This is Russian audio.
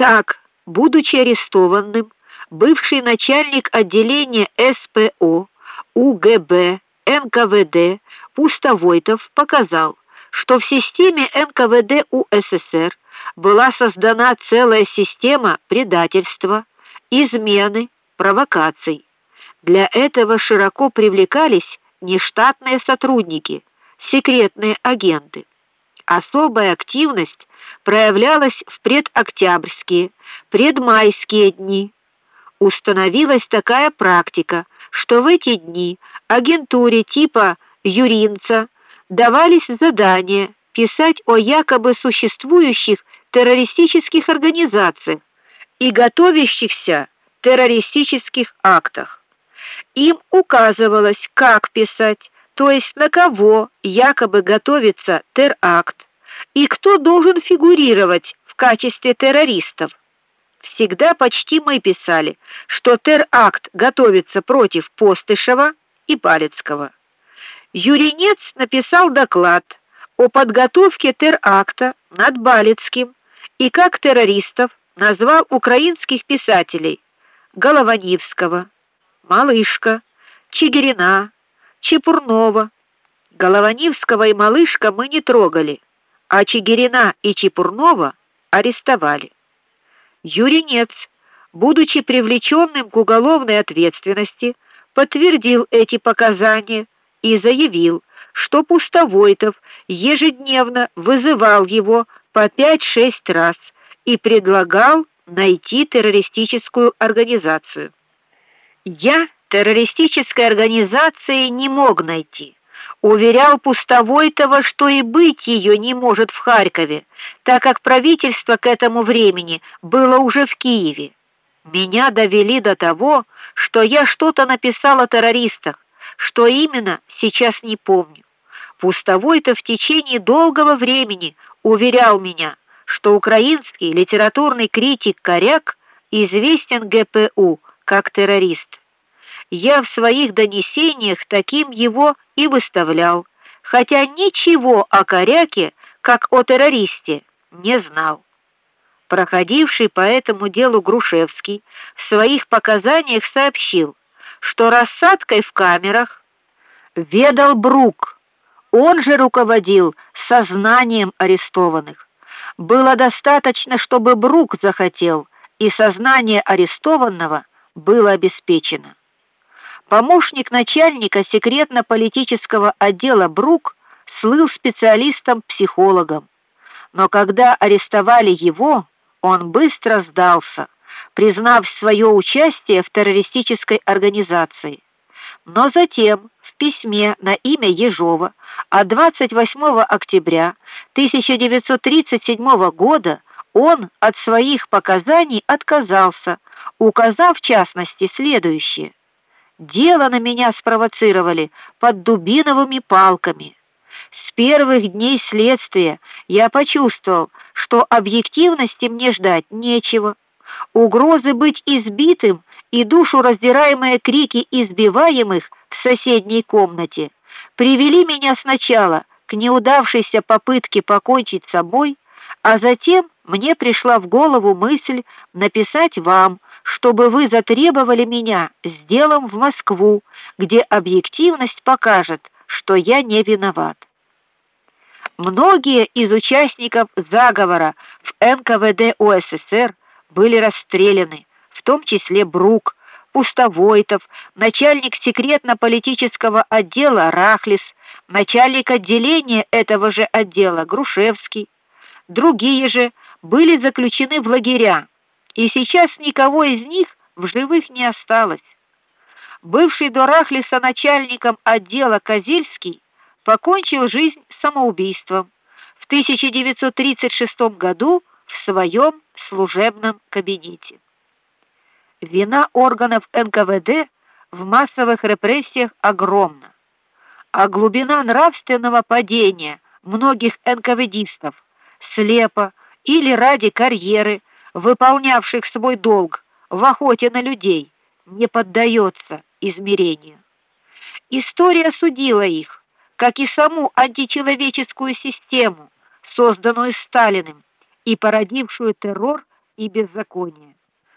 Так, будучи арестованным, бывший начальник отделения СПО УГБ НКВД Пустовойтов показал, что в системе НКВД УССР была создана целая система предательства, измены, провокаций. Для этого широко привлекались нештатные сотрудники, секретные агенты. Особая активность проявлялась в предоктябрьские, предмайские дни. Установилась такая практика, что в эти дни агентуре типа Юринца давались задания писать о якобы существующих террористических организациях и готовящихся террористических актах. Им указывалось, как писать, то есть на кого якобы готовится теракт и кто должен фигурировать в качестве террористов. Всегда почти мы писали, что теракт готовится против Постышева и Балецкого. Юринец написал доклад о подготовке теракта над Балецким и как террористов назвал украинских писателей Голованивского, Малышка, Чигирина, Чепурнова. Голованивского и Малышка мы не трогали, а Чигирина и Чепурнова арестовали. Юринец, будучи привлеченным к уголовной ответственности, подтвердил эти показания и заявил, что Пустовойтов ежедневно вызывал его по 5-6 раз и предлагал найти террористическую организацию. Я террористической организации не мог найти. Уверял Пустовойтова, что и быть ее не может в Харькове, так как правительство к этому времени было уже в Киеве. Меня довели до того, что я что-то написал о террористах, что именно, сейчас не помню. Пустовой-то в течение долгого времени уверял меня, что украинский литературный критик Коряк известен ГПУ как террорист. Я в своих донесениях таким его и выставлял, хотя ничего о Коряке, как о террористе, не знал. Проходивший по этому делу Грушевский в своих показаниях сообщил, что рассадкой в камерах ведал Брук. Он же руководил сознанием арестованных. Было достаточно, чтобы Брук захотел, и сознание арестованного было обеспечено. Помощник начальника секретно-политического отдела Брук слыл специалистом-психологом. Но когда арестовали его, он быстро сдался признав свое участие в террористической организации. Но затем в письме на имя Ежова от 28 октября 1937 года он от своих показаний отказался, указав в частности следующее: Дело на меня спровоцировали под дубиновыми палками. С первых дней следствия я почувствовал, что объективности мне ждать нечего угрозы быть избитым и душу раздираемые крики избиваемых в соседней комнате привели меня сначала к неудавшейся попытке покончить с собой, а затем мне пришла в голову мысль написать вам, чтобы вы затребовали меня с делом в Москву, где объективность покажет, что я не виноват. Многие из участников заговора в НКВД УССР были расстреляны, в том числе Брук, Пустовойтов, начальник секретно-политического отдела Рахлис, начальник отделения этого же отдела Грушевский. Другие же были заключены в лагеря, и сейчас никого из них в живых не осталось. Бывший до Рахлиса начальником отдела Козельский покончил жизнь самоубийством в 1936 году в своем служебном кабинете. Вина органов НКВД в массовых репрессиях огромна, а глубина нравственного падения многих НКВДистов слепо или ради карьеры, выполнявших свой долг в охоте на людей, не поддается измерению. История судила их, как и саму античеловеческую систему, созданную Сталиным и породившую террор и беззакония.